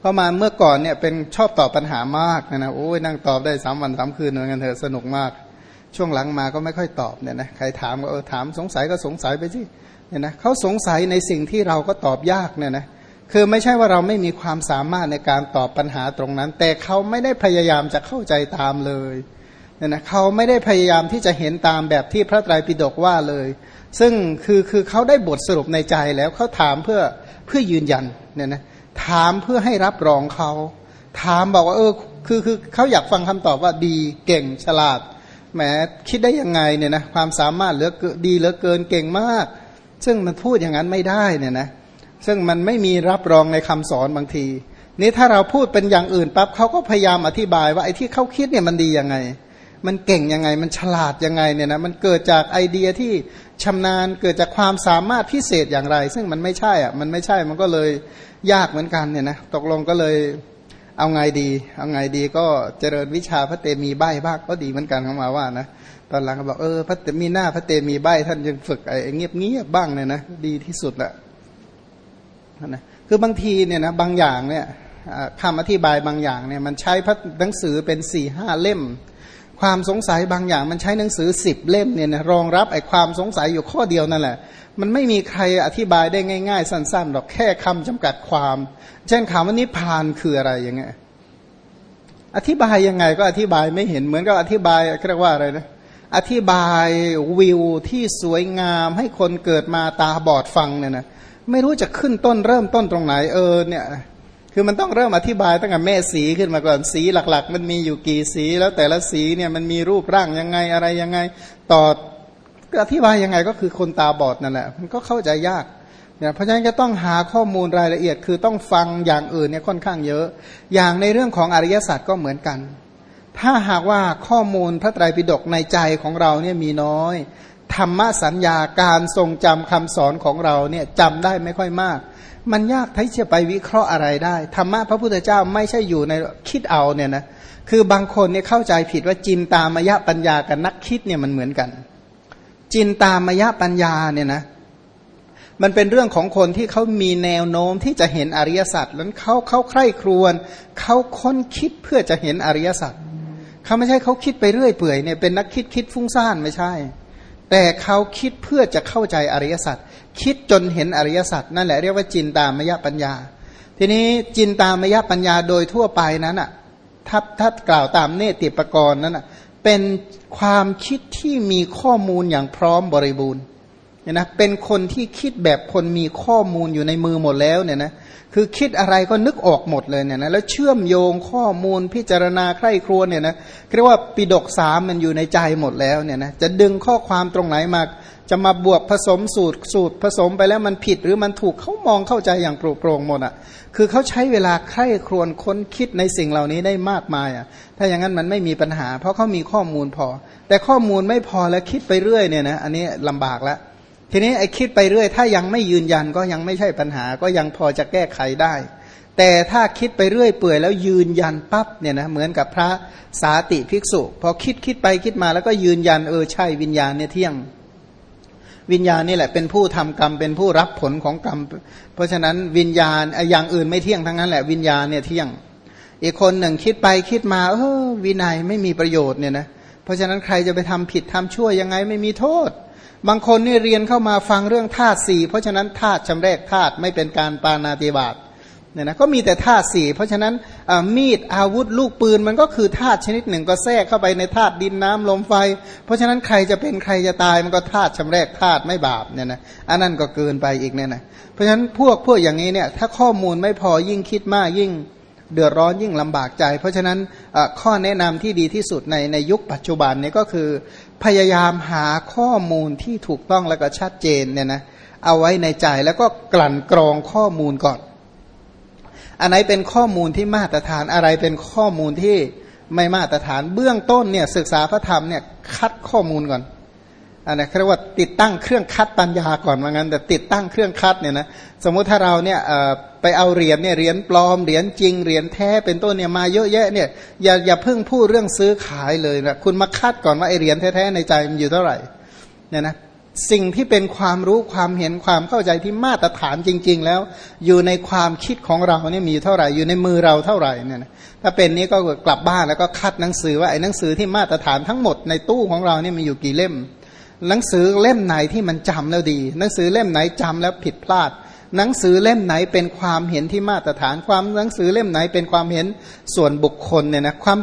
พราะมาเมื่อก่อนเนี่ยเป็นชอบตอบปัญหามากนะนะโอ้ยนั่งตอบได้สามวันสามคืนเหมือนกันเถอะสนุกมาก ช่วงหลังมาก็ไม่ค่อยตอบเนี่ยนะใครถามก็เออถามสงสัยก็สงสัยไปสิเนี่ยนะเขาสงสัยในสิ่งที่เราก็ตอบยากเนี่ยนะคือไม่ใช่ว่าเราไม่มีความสามารถในการตอบปัญหาตรงนั้น แต่เขาไม่ได้พยายามจะเข้าใจตามเลยเนี่ยนะเขาไม่ได้พยายามที่จะเห็นตามแบบที่พระไตรปิฎกว่าเลย ซึ่งคือคือเขาได้บทสรุปในใจแล้วเขาถามเพื่อเพื่อยืนยันเนี่ยนะ ถามเพื่อให้รับรองเขา ถามบอกว่า เออ คือคือเขาอยากฟังคำตอบว่าดีเก่งฉลาดแหมคิดได้ยังไงเนี่ยนะความสามารถเหลือดีเหลือเกินเก่งมาก ซึ่งมันพูดอย่างนั้นไม่ได้เนี่ยนะซึ่งมันไม่มีรับรองในคำสอนบางที นี่ถ้าเราพูดเป็นอย่างอื่นปั๊บเขาก็พยายามอธิบายว่าไอ้ที่เขาคิดเนี่ยมันดียังไง มันเก่งยังไง มันฉลาดยังไงเนี่ยนะมันเกิดจากไอเดียที่ชำนาญเกิดจากความสามารถพิเศษอย่างไร ซึ่งมันไม่ใช่อะมันไม่ใช่มันก็เลยยากเหมือนกันเนี่ยนะตกลงก็เลยเอาไงดี เอาไงดีก็เจริญวิชาพระเตมีใบบ้างก็ดีเหมือนกันเขามาว่านะตอนหลังก็บอกเออพระเตมีหน้าพระเตมีใบท่านยังฝึกไอ้เงียบเงียบบ้างเนี่ยนะดีที่สุดแหละนะคือบางทีเนี่ยนะบางอย่างเนี่ยคำอธิบายบางอย่างเนี่ยมันใช้พระหนังสือเป็นสี่ห้าเล่ม ความสงสัยบางอย่างมันใช้หนังสือสิบเล่มเนี่ยนะรองรับไอ้ความสงสัยอยู่ข้อเดียวนั่นแหละ มันไม่มีใครอธิบายได้ง่าย ๆ สั้นๆหรอกแค่คำจำกัดความ เช่นคำว่านิพานคืออะไรอย่างเงี้ยอธิบายยังไงก็อธิบายไม่เห็นเหมือนกับอธิบายเรียกว่าอะไรนะอธิบายวิวที่สวยงามให้คนเกิดมาตาบอดฟังเนี่ยนะไม่รู้จะขึ้นต้นเริ่มต้นตรงไหนเออเนี่ย คือมันต้องเริ่มอธิบายตั้งแต่แม่สีขึ้นมาก่อนสีหลัก ๆ มันมีอยู่กี่สี แล้วแต่ละสีเนี่ยมันมีรูปร่างยังไงอะไรยังไง ต่ออธิบายยังไงก็คือคนตาบอดนั่นแหละมันก็เข้าใจยากเนี่ยเพราะฉะนั้นก็ต้องหาข้อมูลรายละเอียด คือต้องฟังอย่างอื่นเนี่ยค่อนข้างเยอะ อย่างในเรื่องของอริยสัจก็เหมือนกัน ถ้าหากว่าข้อมูลพระไตรปิฎกในใจของเราเนี่ยมีน้อย ธรรมสัญญาการทรงจำคำสอนของเราเนี่ยจำได้ไม่ค่อยมาก มันยากที่จะไปวิเคราะห์อะไรได้ธรรมะพระพุทธเจ้าไม่ใช่อยู่ในคิดเอาเนี่ยนะคือบางคนเนี่ยเข้าใจผิดว่าจินตามยะปัญญากับนักคิดเนี่ยมันเหมือนกัน จินตามยะปัญญาเนี่ยนะมันเป็นเรื่องของคนที่เขามีแนวโน้มที่จะเห็นอริยสัจแล้วเขาเขาใคร่ครวญเขาค้นคิดเพื่อจะเห็นอริยสัจเขาไม่ใช่เขาคิดไปเรื่อยเปื่อยเนี่ยเป็นนักคิดคิดฟุ้งซ่านไม่ใช่ แต่เขาคิดเพื่อจะเข้าใจอริยสัจ คิดจนเห็นอริยสัจนั่นแหละเรียกว่าจินตามยปัญญา ทีนี้จินตามยปัญญาโดยทั่วไปนั้นอะถ้าถ้ากล่าวตามเนติปกรณ์นั้นอะเป็นความคิดที่มีข้อมูลอย่างพร้อมบริบูรณ์ เนี่ยนะเป็นคนที่คิดแบบคนมีข้อมูลอยู่ในมือหมดแล้วเนี่ยนะคือคิดอะไรก็นึกออกหมดเลยเนี่ยนะแล้วเชื่อมโยงข้อมูลพิจารณาใคร่ครวญเนี่ยนะเรียกว่าปิดกสามมันอยู่ในใจหมดแล้วเนี่ยนะจะดึงข้อความตรงไหนมา จะมาบวกผสมสูตรสูตรผสมไปแล้วมันผิดหรือมันถูกเขามองเข้าใจอย่างโปร่งโปร่งหมดอะคือเขาใช้เวลาใคร่ครวญค้นคิดในสิ่งเหล่านี้ได้มากมายอะถ้าอย่างนั้นมันไม่มีปัญหา เพราะเขามีข้อมูลพอ แต่ข้อมูลไม่พอแล้วคิดไปเรื่อยเนี่ยนะอันนี้ลำบากแล้ว ทีนี้ไอ้คิดไปเรื่อย ถ้ายังไม่ยืนยันก็ยังไม่ใช่ปัญหา ก็ยังพอจะแก้ไขได้ แต่ถ้าคิดไปเรื่อยเปื่อยแล้วยืนยันปั๊บเนี่ยนะเหมือนกับพระสาติภิกษุ พอคิดคิดไปคิดมาแล้วก็ยืนยันเออใช่วิญญาณเนี่ยเที่ยง วิญญาณนี่แหละเป็นผู้ทำกรรมเป็นผู้รับผลของกรรม เพราะฉะนั้นวิญญาณอย่างอื่นไม่เที่ยงทั้งนั้นแหละวิญญาณเนี่ยเที่ยง อีกคนหนึ่งคิดไปคิดมาเออวินัยไม่มีประโยชน์เนี่ยนะเพราะฉะนั้นใครจะไปทำผิดทำชั่วยังไงไม่มีโทษ บางคนนี่เรียนเข้ามาฟังเรื่องธาตุสี่เพราะฉะนั้นธาตุชำแรกธาตุไม่เป็นการปานาติบาตเนี่ยนะก็มีแต่ธาตุสี่เพราะฉะนั้นมีดอาวุธลูกปืนมันก็คือธาตุชนิดหนึ่งก็แทรกเข้าไปในธาตุดินน้ำลมไฟ เพราะฉะนั้นใครจะเป็นใครจะตายมันก็ธาตุชำแรกธาตุไม่บาปเนี่ยนะอันนั้นก็เกินไปอีกเนี่ยนะเพราะฉะนั้นพวกพวกอย่างนี้เนี่ยถ้าข้อมูลไม่พอยิ่งคิดมากยิ่ง เดือดร้อนยิ่งลำบากใจ เพราะฉะนั้นข้อแนะนำที่ดีที่สุดในในยุคปัจจุบันนี้ก็คือ พยายามหาข้อมูลที่ถูกต้องแล้วก็ชัดเจนเนี่ยนะเอาไว้ในใจแล้วก็กลั่นกรองข้อมูลก่อน อันไหนเป็นข้อมูลที่มาตรฐานอะไรเป็นข้อมูลที่ไม่มาตรฐานเบื้องต้นเนี่ยศึกษาพระธรรมเนี่ยคัดข้อมูลก่อน อันนี้เรียกว่าติดตั้งเครื่องคัดปัญญาก่อนว่างั้น แต่ติดตั้งเครื่องคัดเนี่ยนะสมมุติถ้าเราเนี่ยไปเอาเหรียญเนี่ยเหรียญปลอมเหรียญจริงเหรียญแท้เป็นต้นเนี่ยมาเยอะแยะเนี่ยอย่าอย่าเพิ่งพูดเรื่องซื้อขายเลยนะคุณมาคัดก่อนว่าไอเหรียญแท้ๆในใจมันอยู่เท่าไหร่เนี่ยนะสิ่งที่เป็นความรู้ความเห็นความเข้าใจที่มาตรฐานจริง ๆ แล้ว อยู่ในความคิดของเราเนี่ยมีเท่าไหร่ อยู่ในมือเราเท่าไหร่เนี่ยนะถ้าเป็นนี้ก็กลับบ้านแล้วก็คัดหนังสือว่าไอ้หนังสือที่มาตรฐานทั้งหมดในตู้ของเราเนี่ยมีอยู่กี่เล่ม หนังสือเล่มไหนที่มันจำแล้วดี หนังสือเล่มไหนจำแล้วผิดพลาด หนังสือเล่มไหนเป็นความเห็นที่มาตรฐาน ความหนังสือเล่มไหนเป็นความเห็นส่วนบุคคลเนี่ยนะความ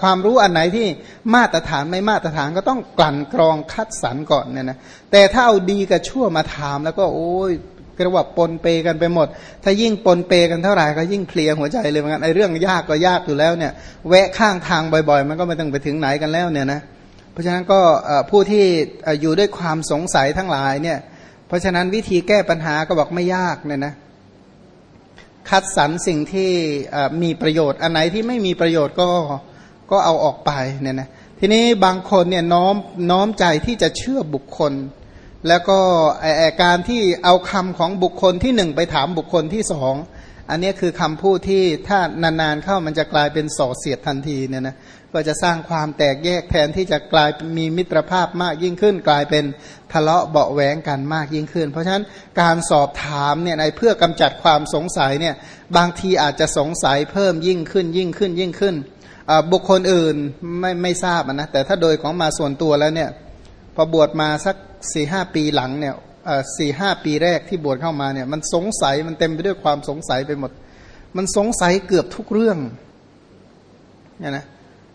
ความรู้อันไหนที่มาตรฐานไม่มาตรฐานก็ต้องกลั่นกรองคัดสรรก่อนเนี่ยนะแต่ถ้าเอาดีกับชั่วมาถามแล้วก็โอ้ยกระว่าปนเปกันไปหมด ถ้ายิ่งปนเปกันเท่าไหร่ก็ยิ่งเพลียหัวใจเลยเหมือนกันไอ้เรื่องยากก็ยากอยู่แล้วเนี่ย แวะข้างทางบ่อยๆ มันก็ไม่ต้องไปถึงไหนกันแล้วเนี่ยนะเราะฉะนั้นก็ผู้ที่อยู่ด้วยความสงสัยทั้งหลายเนี่ย เพราะฉะนั้นวิธีแก้ปัญหาก็บอกไม่ยากเนี่ยนะคัดสรรสิ่งที่มีประโยชน์อันไหนที่ไม่มีประโยชน์ก็ก็เอาออกไปเนี่ยนะทีนี้บางคนเนี่ยน้อมน้อมใจที่จะเชื่อบุคคล แล้วก็การที่เอาคำของบุคคลที่หนึ่งไปถามบุคคลที่สอง อันนี้คือคำพูดที่ถ้านานๆเข้ามันจะกลายเป็นส่อเสียดทันทีเนี่ยนะก็จะสร้างความแตกแยกแทนที่จะกลายมีมิตรภาพมากยิ่งขึ้น กลายเป็นทะเลาะเบาแหวงกันมากยิ่งขึ้น เพราะฉะนั้นการสอบถามเนี่ยในเพื่อกำจัดความสงสัยเนี่ยบางทีอาจจะสงสัยเพิ่มยิ่งขึ้นยิ่งขึ้นยิ่งขึ้น บุคคลอื่นไม่ไม่ทราบนะแต่ถ้าโดยของมาส่วนตัวแล้วเนี่ยพอบวชมาสักสี่ห้าปีหลังเนี่ย สี่ห้าปีแรกที่บวชเข้ามาเนี่ย มันสงสัยมันเต็มไปด้วยความสงสัยไปหมด มันสงสัยเกือบทุกเรื่องเนี่ยนะ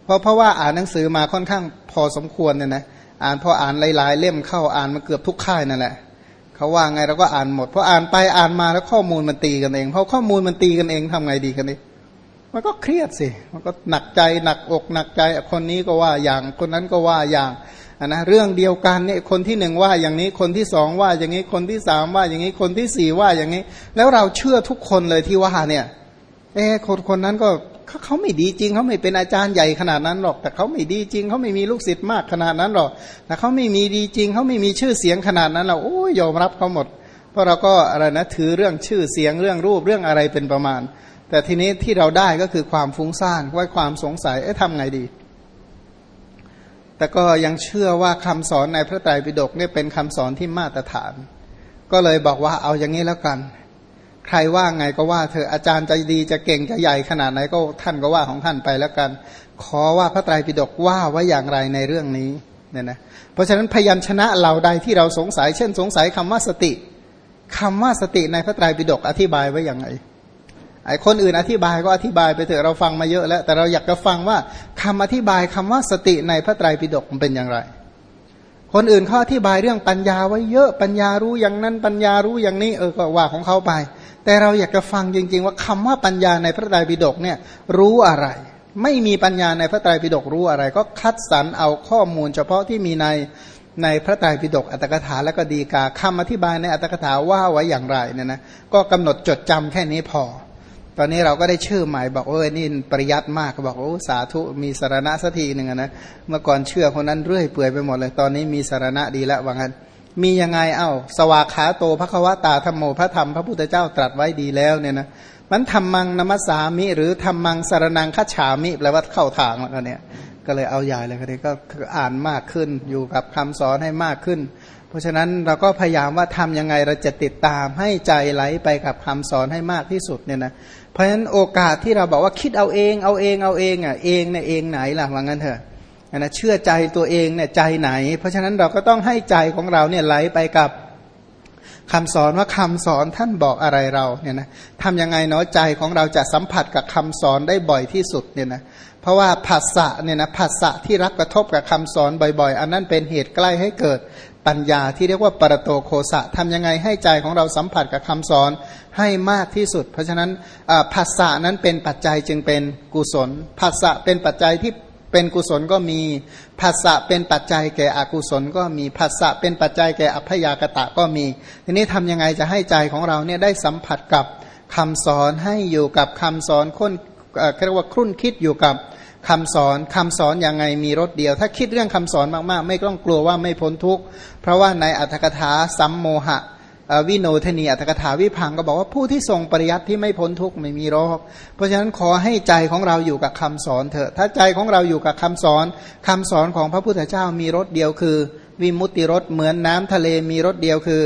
เพราะเพราะว่าอ่านหนังสือมาค่อนข้างพอสมควรเนี่ยนะอ่านพออ่านหลายๆ เล่มเข้าอ่านมาเกือบทุกค่ายนั่นแหละเขาว่าไงเราก็อ่านหมดพราะอ่านไปอ่านมาแล้วข้อมูลมันตีกันเองเพราะข้อมูลมันตีกันเองทำไงดีกันนี่มันก็เครียดสิมันก็หนักใจหนักอกหนักใจคนนี้ก็ว่าอย่างคนนั้นก็ว่าอย่าง นะเรื่องเดียวกันเนี่ยคนที่หนึ่งว่าอย่างนี้คนที่สองว่าอย่างนี้คนที่สามว่าอย่างนี้คนที่สี่ว่าอย่างนี้ แล้วเราเชื่อทุกคนเลยที่ว่าเนี่ยเออคนคนนั้นก็เขาไม่ดีจริงเขาไม่เป็นอาจารย์ใหญ่ขนาดนั้นหรอก แต่เขาไม่ดีจริงเขาไม่มีลูกศิษย์มากขนาดนั้นหรอกแต่เขาไม่มีดีจริงเขาไม่มีชื่อเสียงขนาดนั้นเราโอ้ยยอมรับเขาหมด เพราะเราก็อะไรนะถือเรื่องชื่อเสียงเรื่องรูปเรื่องอะไรเป็นประมาณ แต่ทีนี้ที่เราได้ก็คือความฟุ้งซ่านว่าความสงสัยเอ๊ะทำไงดี แต่ก็ยังเชื่อว่าคำสอนในพระไตรปิฎกเนี่ยเป็นคำสอนที่มาตรฐาน ก็เลยบอกว่าเอาอย่างนี้แล้วกัน ใครว่าไงก็ว่า เธออาจารย์จะดีจะเก่งจะใหญ่ขนาดไหนก็ท่านก็ว่าของท่านไปแล้วกัน ขอว่าพระไตรปิฎกว่าไว้อย่างไรในเรื่องนี้เนี่ยนะเพราะฉะนั้นพยัญชนะเหล่าใดที่เราสงสัย เช่น สงสัยคำว่าสติคำว่าสติในพระไตรปิฎกอธิบายไว้อย่างไร ไอ้คนอื่นอธิบายก็อธิบายไปเถอะเราฟังมาเยอะแล้ว แต่เราอยากจะฟังว่าคำอธิบายคำว่าสติในพระไตรปิฎกมันเป็นอย่างไร คนอื่นเขาอธิบายเรื่องปัญญาไว้เยอะปัญญารู้อย่างนั้นปัญญารู้อย่างนี้เออก็ว่าของเขาไป แต่เราอยากจะฟังจริง ๆ ว่าคำว่าปัญญาในพระไตรปิฎกเนี่ยรู้อะไร ไม่มีปัญญาในพระไตรปิฎกรู้อะไร ก็คัดสรรเอาข้อมูล เฉพาะที่มีในในพระไตรปิฎกอัตถกถาและก็ดีกาคำอธิบายในอัตถกถาว่าไว้อย่างไรเนี่ยนะก็กำหนดจดจำแค่นี้พอ ตอนนี้เราก็ได้ชื่อใหม่บอกโอ้ยนี่ปริยัติมากบอกโอ้สาธุมีสารณะสักทีหนึ่งนะเมื่อก่อนเชื่อคนนั้นเรื่อยเปื่อยไปหมดเลย ตอนนี้มีสารณะดีแล้วว่างั้นมียังไงเอ้า สวากขาโตพระควตาธรรมโมพระธรรมพระพุทธเจ้าตรัสไว้ดีแล้วเนี่ยนะมันทำมังนมัสสามิ หรือทำมังสารนังคัจฉามิแปลว่าเข้าทางแล้วเนี่ย ก็เลยเอาใหญ่เลยคนนี้ก็อ่านมากขึ้นอยู่กับคำสอนให้มากขึ้น เพราะฉะนั้นเราก็พยายามว่าทํำยังไงเราจะติดตามให้ใจไหลไปกับคำสอนให้มากที่สุดเนี่ยนะเพราะฉะนั้นโอกาสที่เราบอกว่าคิดเอาเองเอาเองเอาเองอะเองเนี่ยเองไหนล่ะว่างั้นเถอะนะเชื่อใจตัวเองเนี่ยใจไหน เพราะฉะนั้นเราก็ต้องให้ใจของเราเนี่ยไหลไปกับ คำสอนว่าคำสอนท่านบอกอะไรเราเนี่ยนะทำยังไงเนาะใจของเราจะสัมผัสกับคำสอนได้บ่อยที่สุดเนี่ยนะเพราะว่าผัสสะเนี่ยนะผัสสะที่รับกระทบกับคำสอนบ่อยๆ อันนั้นเป็นเหตุใกล้ให้เกิดปัญญาที่เรียกว่าปรโตโคสะทำยังไงให้ใจของเราสัมผัสกับคำสอนให้มากที่สุด เพราะฉะนั้นภาษานั้นเป็นปัจจัยจึงเป็นกุศลภาษาเป็นปัจจัยที่ เป็นกุศลก็มีภาษาเป็นปัจจัยแก่อกุศลก็มีภาษาเป็นปัจจัยแก่อัพยากตะก็มี ทีนี้ทำยังไงจะให้ใจของเราเนี่ยได้สัมผัสกับคำสอนให้อยู่กับคำสอนค้นเรียกว่าครุ่นคิดอยู่กับคำสอนคำสอนยังไงมีรถเดียว ถ้าคิดเรื่องคำสอนมากๆ ไม่ต้องกลัวว่าไม่พ้นทุกข์เพราะว่าในอัตถกถาสัมโมหะ วิโนทนีอัตถกถาวิพังก็บอกว่าผู้ที่ทรงปริยัติที่ไม่พ้นทุกข์ไม่มีโรคเพราะฉะนั้นขอให้ใจของเราอยู่กับคำสอนเถอะถ้าใจของเราอยู่กับคำสอนคำสอนของพระพุทธเจ้ามีรถเดียวคือ วิมุตติรสเหมือนน้ำทะเลมีรสเดียวคือ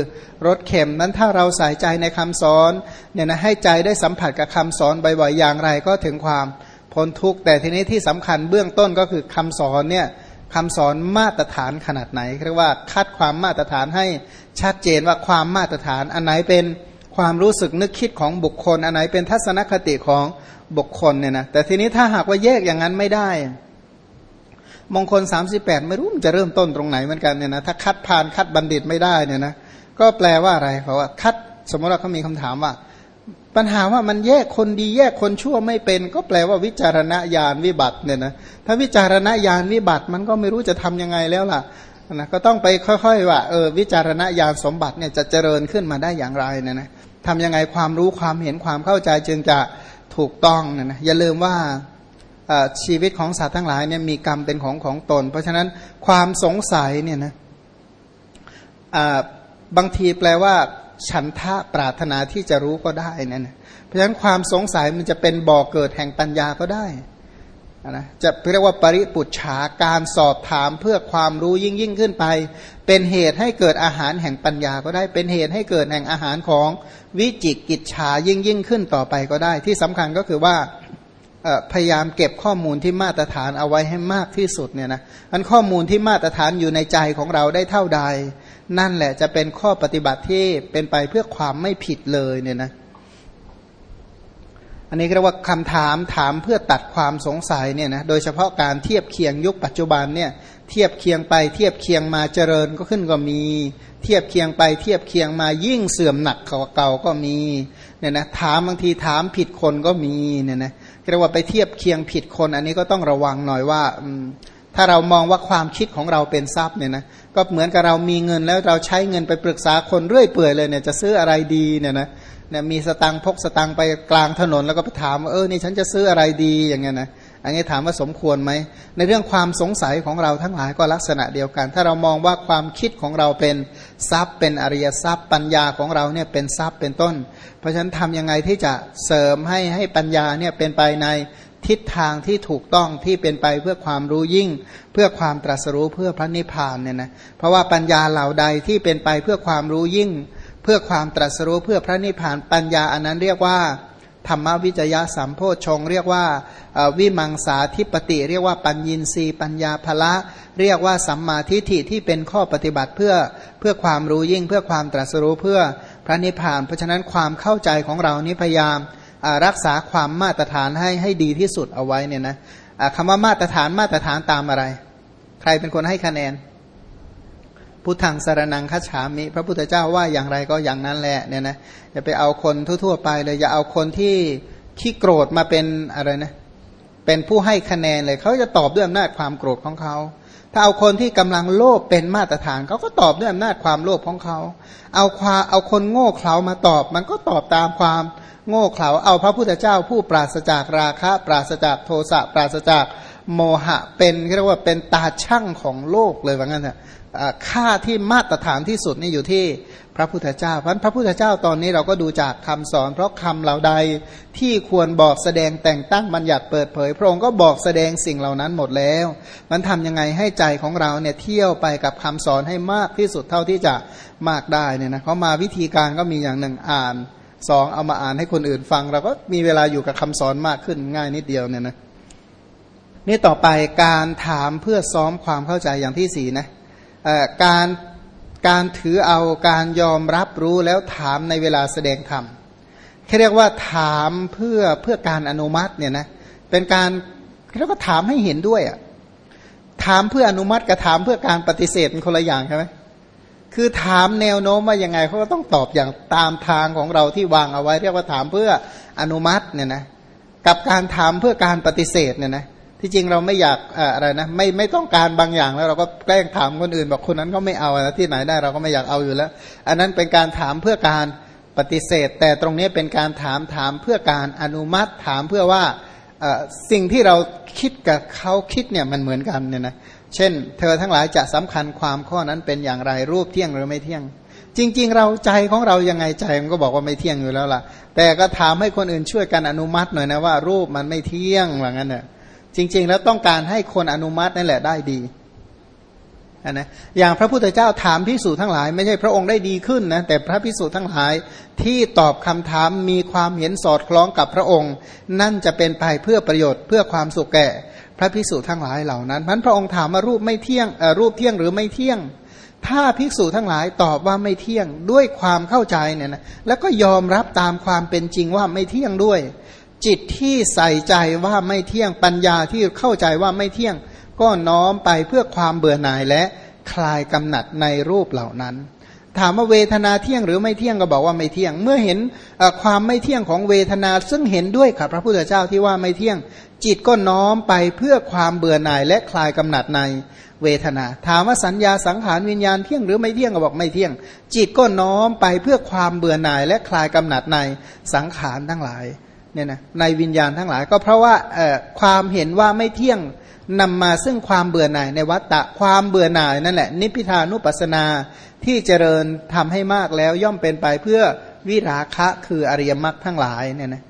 รสเค็มนั้นถ้าเราใส่ใจในคำสอนเนี่ยนะให้ใจได้สัมผัสกับคำสอนบ่อยๆอย่างไรก็ถึงความพ้นทุกข์แต่ทีนี้ที่สำคัญเบื้องต้นก็คือคำสอนเนี่ย คำสอนมาตรฐานขนาดไหนเรียกว่าคัดความมาตรฐานให้ชัดเจนว่าความมาตรฐาน อันไหนเป็นความรู้สึกนึกคิดของบุคคล อันไหนเป็นทัศนคติของบุคคลเนี่ยนะแต่ทีนี้ถ้าหากว่าแยกอย่างนั้นไม่ได้ มงคล 38 ไม่รู้มันจะเริ่มต้นตรงไหนเหมือนกันเนี่ยนะถ้าคัดผ่านคัดบัณฑิตไม่ได้เนี่ยนะก็แปลว่าอะไรเพราะว่าคัดสมมติว่าเขามีคำถามว่า ปัญหาว่ามันแยกคนดีแยกคนชั่วไม่เป็น ก็แปลว่าวิจารณญาณวิบัติเนี่ยนะถ้าวิจารณญาณวิบัติมันก็ไม่รู้จะทํำยังไงแล้วล่ะนะก็ต้องไปค่อยๆ ว่าเออวิจารณญาณสมบัติเนี่ยจะเจริญขึ้นมาได้อย่างไรเนี่ยนะทำยังไงความรู้ความเห็นความเข้าใจจึงจะถูกต้องเนะนะอย่าลืมว่าชีวิตของสัตว์ทั้งหลายเนี่ยมีกรรมเป็นของของตน เพราะฉะนั้นความสงสัยเนี่ยนะบางทีแปลว่า ฉันทะปรารถนาที่จะรู้ก็ได้นั่นเพราะฉะนั้นความสงสัยมันจะเป็นบ่อกเกิดแห่งปัญญาก็ได้นะจะเรียกว่าปริปุจฉาการสอบถามเพื่อความรู้ยิ่งยิ่งขึ้นไป เป็นเหตุให้เกิดอาหารแห่งปัญญาก็ได้ เป็นเหตุให้เกิดแห่งอาหารของวิจิกิจฉายิ่งยิ่งขึ้นต่อไปก็ได้ ที่สำคัญก็คือว่า พยายามเก็บข้อมูลที่มาตรฐานเอาไว้ให้มากที่สุดเนี่ยนะอันข้อมูลที่มาตรฐานอยู่ในใจของเราได้เท่าใด นั่นแหละจะเป็นข้อปฏิบัติที่เป็นไปเพื่อความไม่ผิดเลยเนี่ยนะอันนี้เรียกว่าคำถามถามเพื่อตัดความสงสัยเนี่ยนะโดยเฉพาะการเทียบเคียงยุคปัจจุบันเนี่ยเทียบเคียงไปเทียบเคียงมาเจริญก็ขึ้นก็มี เทียบเคียงไปเทียบเคียงมายิ่งเสื่อมหนักเก่าก็มีเนี่ยนะถามบางทีถามผิดคนก็มีเนี่ยนะ เรียกว่าไปเทียบเคียงผิดคน อันนี้ก็ต้องระวังหน่อยว่าถ้าเรามองว่าความคิดของเราเป็นทรัพย์เนี่ยนะก็เหมือนกับเรามีเงินแล้วเราใช้เงินไปปรึกษาคนเรื่อยเปื่อยเลยเนี่ยจะซื้ออะไรดีเนี่ยนะเนี่ยมีสตังพกสตังไปกลางถนนแล้วก็ไปถามว่าเออนี่ฉันจะซื้ออะไรดีอย่างเงี้ยนะ อันนี้ถามว่าสมควรไหม ในเรื่องความสงสัยของเราทั้งหลายก็ลักษณะเดียวกัน ถ้าเรามองว่าความคิดของเราเป็นทรัพย์ เป็นอริยทรัพย์ ปัญญาของเราเนี่ยเป็นทรัพย์เป็นต้น เพราะฉะนั้นทำยังไงที่จะเสริมให้ให้ปัญญาเนี่ยเป็นไปในทิศทางที่ถูกต้องที่เป็นไปเพื่อความรู้ยิ่ง เพื่อความตรัสรู้เพื่อพระนิพพานเนี่ยนะเพราะว่าปัญญาเหล่าใดที่เป็นไปเพื่อความรู้ยิ่ง เพื่อความตรัสรู้เพื่อพระนิพพานปัญญาอันนั้นเรียกว่า ธรรมวิจยะสัมโพชง เรียกว่าวิมังสาธิปติ เรียกว่าปัญญินรีปัญญาภละ เรียกว่าสัมมาทิฏฐิที่เป็นข้อปฏิบัติเพื่อเพื่อความรู้ยิ่งเพื่อความตรัสรู้เพื่อพระนิพพาน เพราะฉะนั้นความเข้าใจของเรานี้พยายามรักษาความมาตรฐานให้ให้ดีที่สุดเอาไว้เนี่ยนะคำว่ามาตรฐานมาตรฐานตามอะไร ใครเป็นคนให้คะแนน พุทธังสารนังคัจฉามิ พระพุทธเจ้าว่าอย่างไรก็อย่างนั้นแหละเนี่ยนะอย่าไปเอาคนทั่วๆไปเลยอย่าเอาคนที่ขี้โกรธมาเป็นอะไรนะเป็นผู้ให้คะแนนเลยเขาจะตอบด้วยอำนาจความโกรธของเขา ถ้าเอาคนที่กำลังโลภเป็นมาตรฐานเขาก็ตอบด้วยอำนาจความโลภของเขา เอาความเอาคนโง่เขลามาตอบ มันก็ตอบตามความโง่เขลาเอาพระพุทธเจ้าผู้ปราศจากราคะ ปราศจากโทสะปราศจากโมหะเป็นเรียกว่าเป็นตาช่างของโลกเลยว่างั้นเถอะ ค่าที่มาตรฐานที่สุดนี่อยู่ที่พระพุทธเจ้าเพราะพระพุทธเจ้าตอนนี้เราก็ดูจากคำสอน เพราะคำเหล่าใดที่ควรบอกแสดงแต่งตั้งบัญญัติเปิดเผย พระองค์ก็บอกแสดงสิ่งเหล่านั้นหมดแล้ว มันทำยังไงให้ใจของเราเนี่ยเที่ยวไปกับคำสอนให้มากที่สุดเท่าที่จะมากได้เนี่ยนะเขามาวิธีการก็มีอย่างหนึ่งอ่านสองเอามาอ่านให้คนอื่นฟัง เราก็มีเวลาอยู่กับคำสอนมากขึ้นง่ายนิดเดียวเนี่ยนะนี่ต่อไปการถามเพื่อซ้อมความเข้าใจอย่างที่สี่นะ การการถือเอาการยอมรับรู้แล้วถามในเวลาแสดงธรรมเขาเรียกว่าถามเพื่อเพื่อการอนุมัติเนี่ยนะเป็นการเรียกว่าถามให้เห็นด้วยอะถามเพื่ออนุมัติกับถามเพื่อการปฏิเสธเป็นคนละอย่างใช่ไหมคือถามแนวโน้มว่ายังไงเขาก็ต้องตอบอย่างตามทางของเราที่วางเอาไว้ เรียกว่าถามเพื่ออนุมัติเนี่ยนะกับการถามเพื่อการปฏิเสธเนี่ยนะ ที่จริงเราไม่อยากอะไรนะไม่ไม่ต้องการบางอย่างแล้วเราก็แกล้งถามคนอื่น บอกคนนั้นก็ไม่เอาที่ไหนได้เราก็ไม่อยากเอาอยู่แล้ว อันนั้นเป็นการถามเพื่อการปฏิเสธ แต่ตรงนี้เป็นการถามถามเพื่อการอนุมัติถามเพื่อว่าสิ่งที่เราคิดกับเขาคิดเนี่ยมันเหมือนกันเนี่ยนะเช่น เธอทั้งหลายจะสำคัญความข้อนั้นเป็นอย่างไรรูปเที่ยงหรือไม่เที่ยง จริง ๆ เราใจของเรายังไงใจมันก็บอกว่าไม่เที่ยงอยู่แล้วล่ะ แต่ก็ถามให้คนอื่นช่วยกันอนุมัติหน่อยนะว่า รูปมันไม่เที่ยงว่างั้นเนี่ย จริง ๆ แล้วต้องการให้คนอนุมัตินั่นแหละได้ดีนนะอย่างพระพุทธเจ้าถามพิสูจทั้งหลาย ไม่ใช่พระองค์ได้ดีขึ้นนะแต่พระพิสูจทั้งหลายที่ตอบคำถามมีความเห็นสอดคล้องกับพระองค์ นั่นจะเป็นไปเพื่อประโยชน์เพื่อความสุขแก่พระพิสูจทั้งหลายเหล่านั้นพันพระองค์ถามมารูปไม่เที่ยงรูปเที่ยงหรือไม่เที่ยง ถ้าภิกษุทั้งหลายตอบว่าไม่เที่ยงด้วยความเข้าใจเนี่ยนะแล้วก็ยอมรับตามความเป็นจริงว่าไม่เที่ยงด้วย จิตที่ใส่ใจว่าไม่เที่ยงปัญญาที่เข้าใจว่าไม่เที่ยง ก็น้อมไปเพื่อความเบื่อหน่ายและคลายกำหนัดในรูปเหล่านั้น ถามว่าเวทนาเที่ยงหรือไม่เที่ยงก็บอกว่าไม่เที่ยง เมื่อเห็นความไม่เที่ยงของเวทนาซึ่งเห็นด้วยกับพระพุทธเจ้าที่ว่าไม่เที่ยง จิตก็น้อมไปเพื่อความเบื่อหน่ายและคลายกำหนัดในเวทนา ถามว่าสัญญาสังขารวิญญาณเที่ยงหรือไม่เที่ยงก็บอกไม่เที่ยง จิตก็น้อมไปเพื่อความเบื่อหน่ายและคลายกำหนัดในสังขารทั้งหลาย เนี่ยนะในวิญญาณทั้งหลาย ก็เพราะว่าความเห็นว่าไม่เที่ยงนำมาซึ่งความเบื่อหน่ายในวัฏฏะความเบื่อหน่ายนั่นแหละ นิพพิทานุปัสนาที่เจริญทำให้มากแล้วย่อมเป็นไปเพื่อวิราคะคืออริยมรรคทั้งหลายเนี่ยนะ